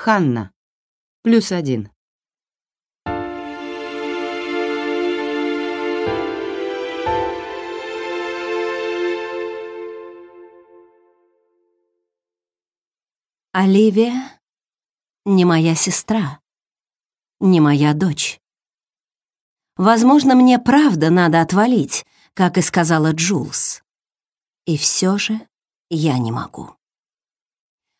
Ханна. Плюс один. Оливия не моя сестра, не моя дочь. Возможно, мне правда надо отвалить, как и сказала Джулс. И все же я не могу.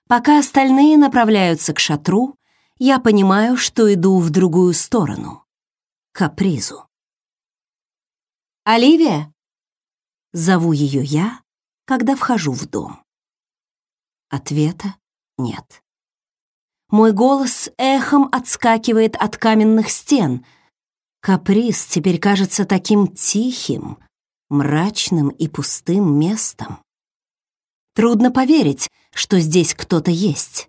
Пока остальные направляются к шатру, я понимаю, что иду в другую сторону, капризу. «Оливия!» — зову ее я, когда вхожу в дом. Ответа нет. Мой голос эхом отскакивает от каменных стен. Каприз теперь кажется таким тихим, мрачным и пустым местом. Трудно поверить, что здесь кто-то есть.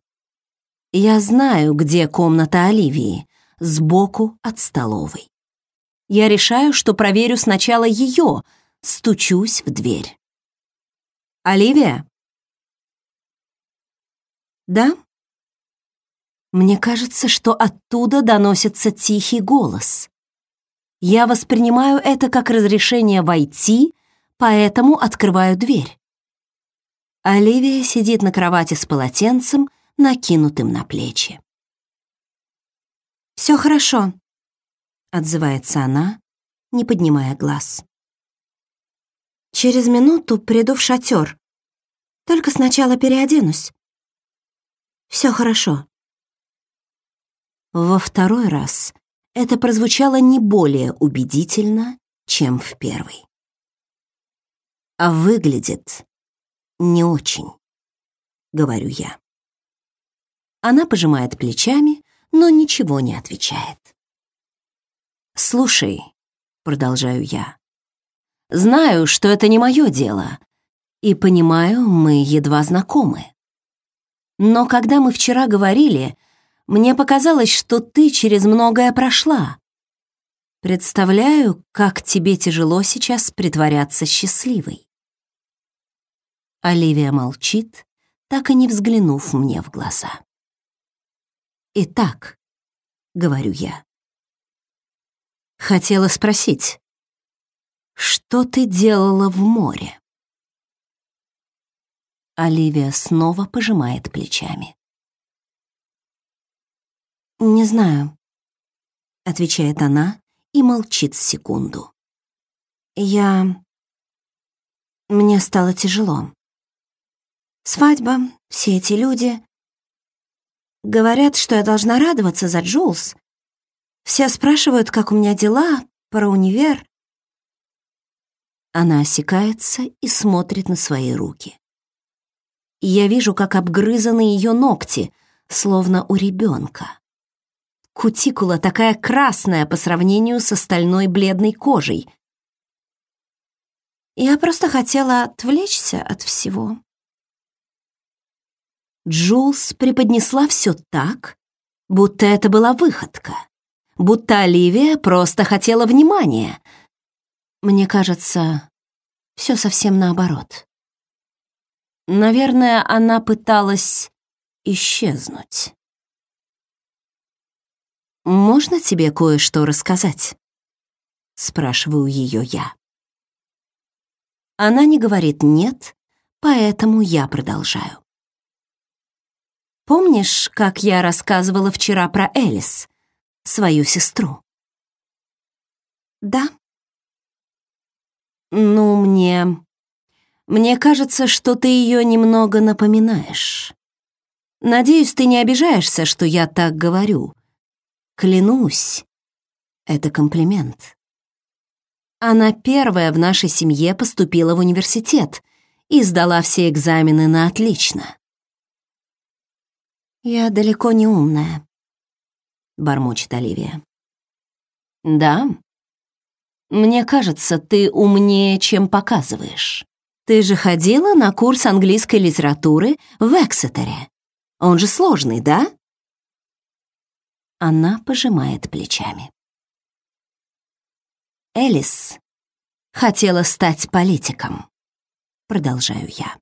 Я знаю, где комната Оливии, сбоку от столовой. Я решаю, что проверю сначала ее, стучусь в дверь. «Оливия?» «Да?» Мне кажется, что оттуда доносится тихий голос. Я воспринимаю это как разрешение войти, поэтому открываю дверь. Оливия сидит на кровати с полотенцем, накинутым на плечи. «Все хорошо», — отзывается она, не поднимая глаз. «Через минуту приду в шатер. Только сначала переоденусь. Все хорошо». Во второй раз это прозвучало не более убедительно, чем в первый. А выглядит не очень, говорю я. Она пожимает плечами, но ничего не отвечает. «Слушай», — продолжаю я, — «знаю, что это не мое дело, и понимаю, мы едва знакомы. Но когда мы вчера говорили, мне показалось, что ты через многое прошла. Представляю, как тебе тяжело сейчас притворяться счастливой. Оливия молчит, так и не взглянув мне в глаза. «Итак», — говорю я, — хотела спросить, что ты делала в море? Оливия снова пожимает плечами. «Не знаю», — отвечает она и молчит секунду. «Я... Мне стало тяжело. Свадьба, все эти люди. Говорят, что я должна радоваться за Джулс. Все спрашивают, как у меня дела, про универ». Она осекается и смотрит на свои руки. Я вижу, как обгрызаны ее ногти, словно у ребенка. Кутикула такая красная по сравнению с остальной бледной кожей. Я просто хотела отвлечься от всего. Джулс преподнесла все так, будто это была выходка, будто Оливия просто хотела внимания. Мне кажется, все совсем наоборот. Наверное, она пыталась исчезнуть. «Можно тебе кое-что рассказать?» — спрашиваю ее я. Она не говорит «нет», поэтому я продолжаю. Помнишь, как я рассказывала вчера про Элис, свою сестру? Да. Ну, мне... Мне кажется, что ты ее немного напоминаешь. Надеюсь, ты не обижаешься, что я так говорю, Клянусь, это комплимент. Она первая в нашей семье поступила в университет и сдала все экзамены на отлично. «Я далеко не умная», — бормочет Оливия. «Да? Мне кажется, ты умнее, чем показываешь. Ты же ходила на курс английской литературы в Эксетере. Он же сложный, да?» Она пожимает плечами. Элис хотела стать политиком, продолжаю я.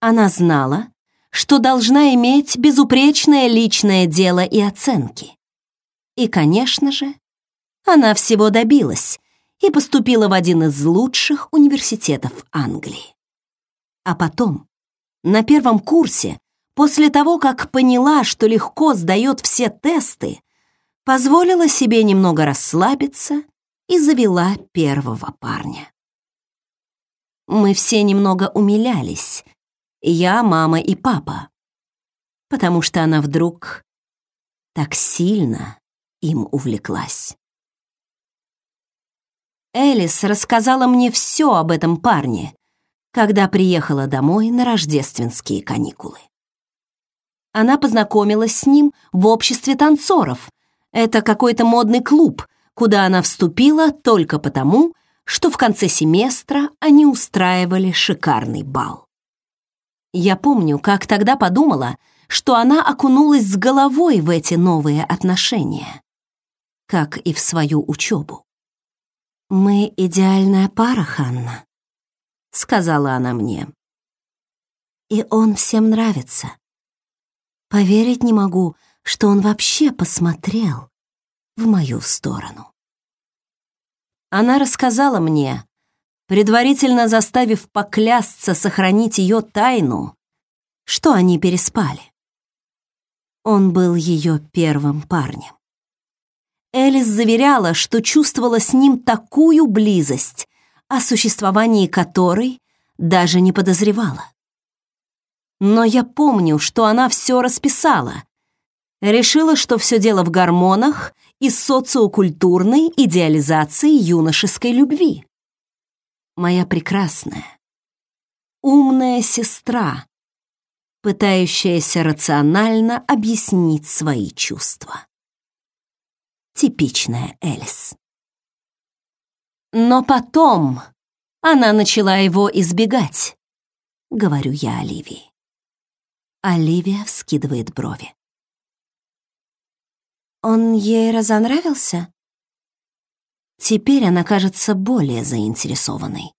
Она знала, что должна иметь безупречное личное дело и оценки. И, конечно же, она всего добилась и поступила в один из лучших университетов Англии. А потом, на первом курсе, после того, как поняла, что легко сдает все тесты, позволила себе немного расслабиться и завела первого парня. Мы все немного умилялись, я, мама и папа, потому что она вдруг так сильно им увлеклась. Элис рассказала мне все об этом парне, когда приехала домой на рождественские каникулы. Она познакомилась с ним в обществе танцоров. Это какой-то модный клуб, куда она вступила только потому, что в конце семестра они устраивали шикарный бал. Я помню, как тогда подумала, что она окунулась с головой в эти новые отношения как и в свою учебу. «Мы идеальная пара, Ханна», — сказала она мне. «И он всем нравится. Поверить не могу, что он вообще посмотрел в мою сторону». Она рассказала мне, предварительно заставив поклясться сохранить ее тайну, что они переспали. Он был ее первым парнем. Элис заверяла, что чувствовала с ним такую близость, о существовании которой даже не подозревала. Но я помню, что она все расписала. Решила, что все дело в гормонах и социокультурной идеализации юношеской любви. Моя прекрасная, умная сестра, пытающаяся рационально объяснить свои чувства типичная Элис. Но потом она начала его избегать, говорю я Оливии. Оливия вскидывает брови. Он ей разонравился? Теперь она кажется более заинтересованной.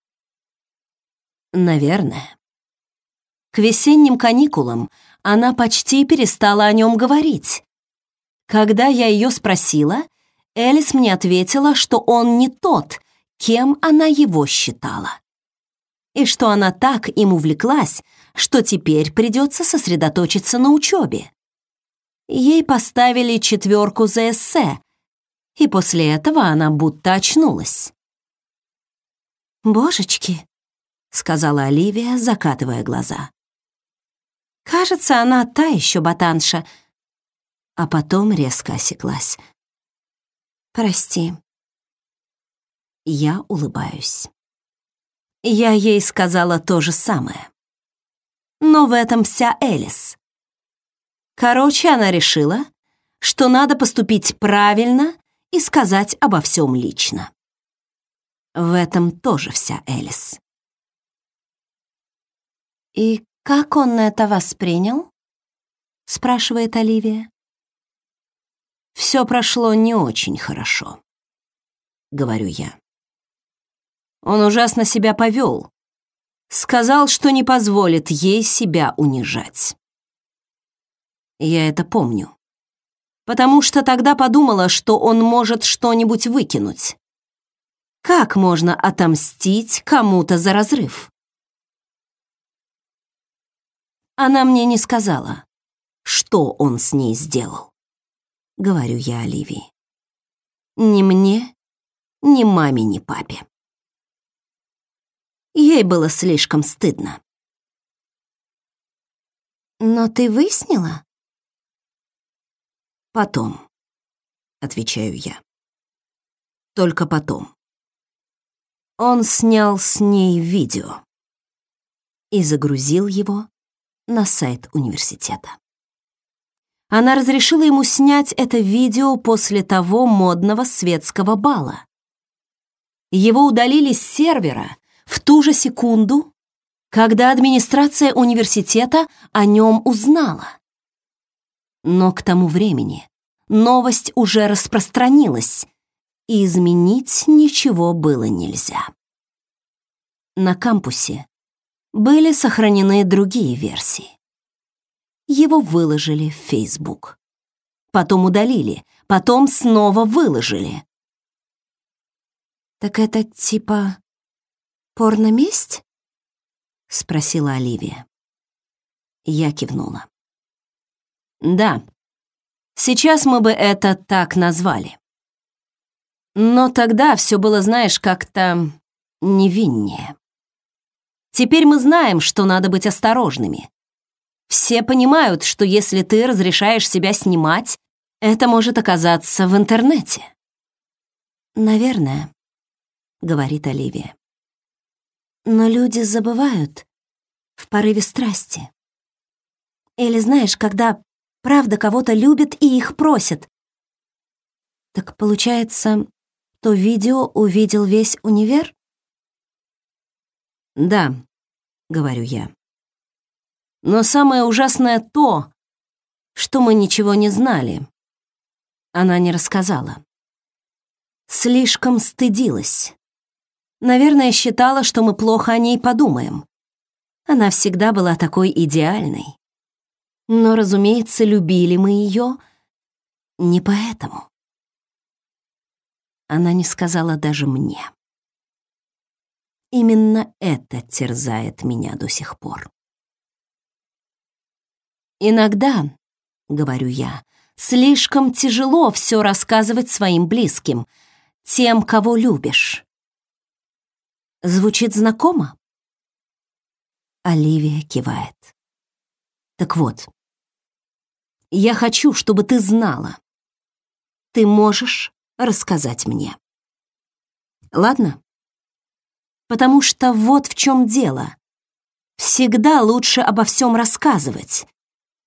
Наверное. К весенним каникулам она почти перестала о нем говорить, когда я ее спросила, Элис мне ответила, что он не тот, кем она его считала. И что она так им увлеклась, что теперь придется сосредоточиться на учебе. Ей поставили четверку за эссе, и после этого она будто очнулась. «Божечки», — сказала Оливия, закатывая глаза. «Кажется, она та еще ботанша», а потом резко осеклась. «Прости». Я улыбаюсь. Я ей сказала то же самое. Но в этом вся Элис. Короче, она решила, что надо поступить правильно и сказать обо всем лично. В этом тоже вся Элис. «И как он это воспринял?» — спрашивает Оливия. Все прошло не очень хорошо, говорю я. Он ужасно себя повел. Сказал, что не позволит ей себя унижать. Я это помню. Потому что тогда подумала, что он может что-нибудь выкинуть. Как можно отомстить кому-то за разрыв? Она мне не сказала, что он с ней сделал говорю я Оливии. Ни мне, ни маме, ни папе. Ей было слишком стыдно. «Но ты выяснила?» «Потом», — отвечаю я. «Только потом». Он снял с ней видео и загрузил его на сайт университета. Она разрешила ему снять это видео после того модного светского бала. Его удалили с сервера в ту же секунду, когда администрация университета о нем узнала. Но к тому времени новость уже распространилась, и изменить ничего было нельзя. На кампусе были сохранены другие версии. его выложили в Facebook. Потом удалили, потом снова выложили. «Так это типа порноместь?» — спросила Оливия. Я кивнула. «Да, сейчас мы бы это так назвали. Но тогда все было, знаешь, как-то невиннее. Теперь мы знаем, что надо быть осторожными. Все понимают, что если ты разрешаешь себя снимать, это может оказаться в интернете. Наверное, говорит Оливия. Но люди забывают в порыве страсти. Или знаешь, когда правда кого-то любят и их просят. Так получается, то видео увидел весь универ? Да, говорю я. Но самое ужасное то, что мы ничего не знали. Она не рассказала. Слишком стыдилась. Наверное, считала, что мы плохо о ней подумаем. Она всегда была такой идеальной. Но, разумеется, любили мы ее не поэтому. Она не сказала даже мне. Именно это терзает меня до сих пор. Иногда, говорю я, слишком тяжело все рассказывать своим близким, тем, кого любишь. Звучит знакомо? Оливия кивает. Так вот, я хочу, чтобы ты знала. Ты можешь рассказать мне. Ладно? Потому что вот в чем дело. Всегда лучше обо всем рассказывать,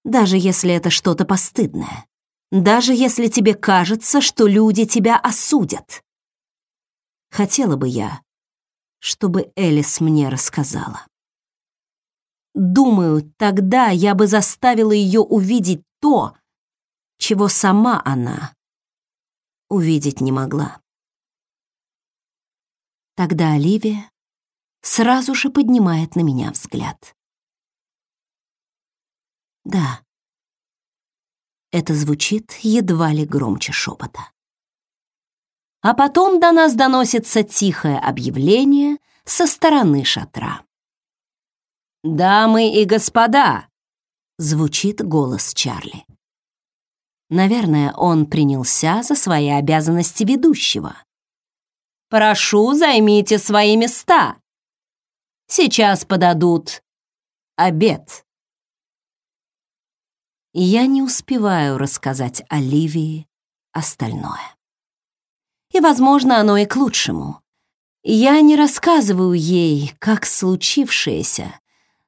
даже если это что-то постыдное. Даже если тебе кажется, что люди тебя осудят. Хотела бы я, чтобы Элис мне рассказала. Думаю, тогда я бы заставила ее увидеть то, чего сама она увидеть не могла. Тогда Оливия сразу же поднимает на меня взгляд. Да, это звучит едва ли громче шепота. А потом до нас доносится тихое объявление со стороны шатра. «Дамы и господа!» — звучит голос Чарли. Наверное, он принялся за свои обязанности ведущего. «Прошу, займите свои места. Сейчас подадут обед». Я не успеваю рассказать Оливии остальное. И, возможно, оно и к лучшему. Я не рассказываю ей, как случившееся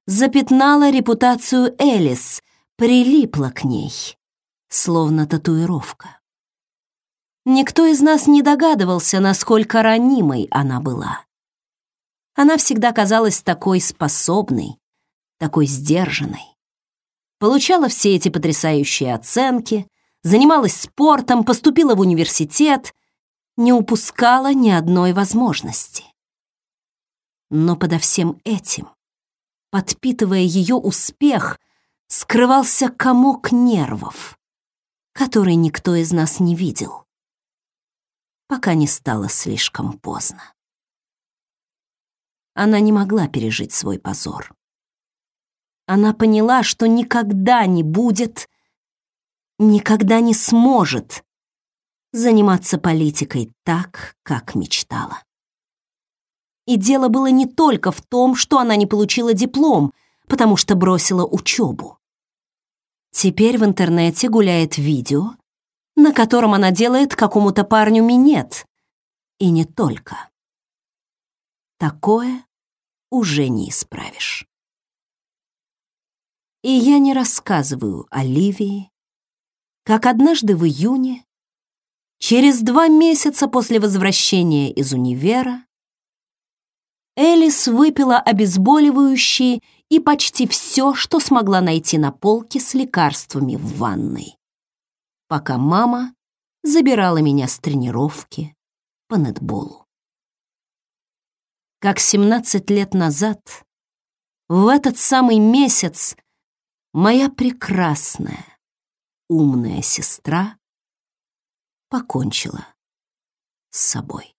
запятнало репутацию Элис, прилипла к ней словно татуировка. Никто из нас не догадывался, насколько ранимой она была. Она всегда казалась такой способной, такой сдержанной. Получала все эти потрясающие оценки, занималась спортом, поступила в университет, не упускала ни одной возможности. Но подо всем этим, подпитывая ее успех, скрывался комок нервов, который никто из нас не видел, пока не стало слишком поздно. Она не могла пережить свой позор. Она поняла, что никогда не будет, никогда не сможет заниматься политикой так, как мечтала. И дело было не только в том, что она не получила диплом, потому что бросила учебу. Теперь в интернете гуляет видео, на котором она делает какому-то парню минет. И не только. Такое уже не исправишь. И я не рассказываю Оливии, как однажды в июне, через два месяца после возвращения из универа, Элис выпила обезболивающие и почти все, что смогла найти на полке с лекарствами в ванной. Пока мама забирала меня с тренировки по нетболу. Как 17 лет назад, в этот самый месяц, моя прекрасная, умная сестра покончила с собой.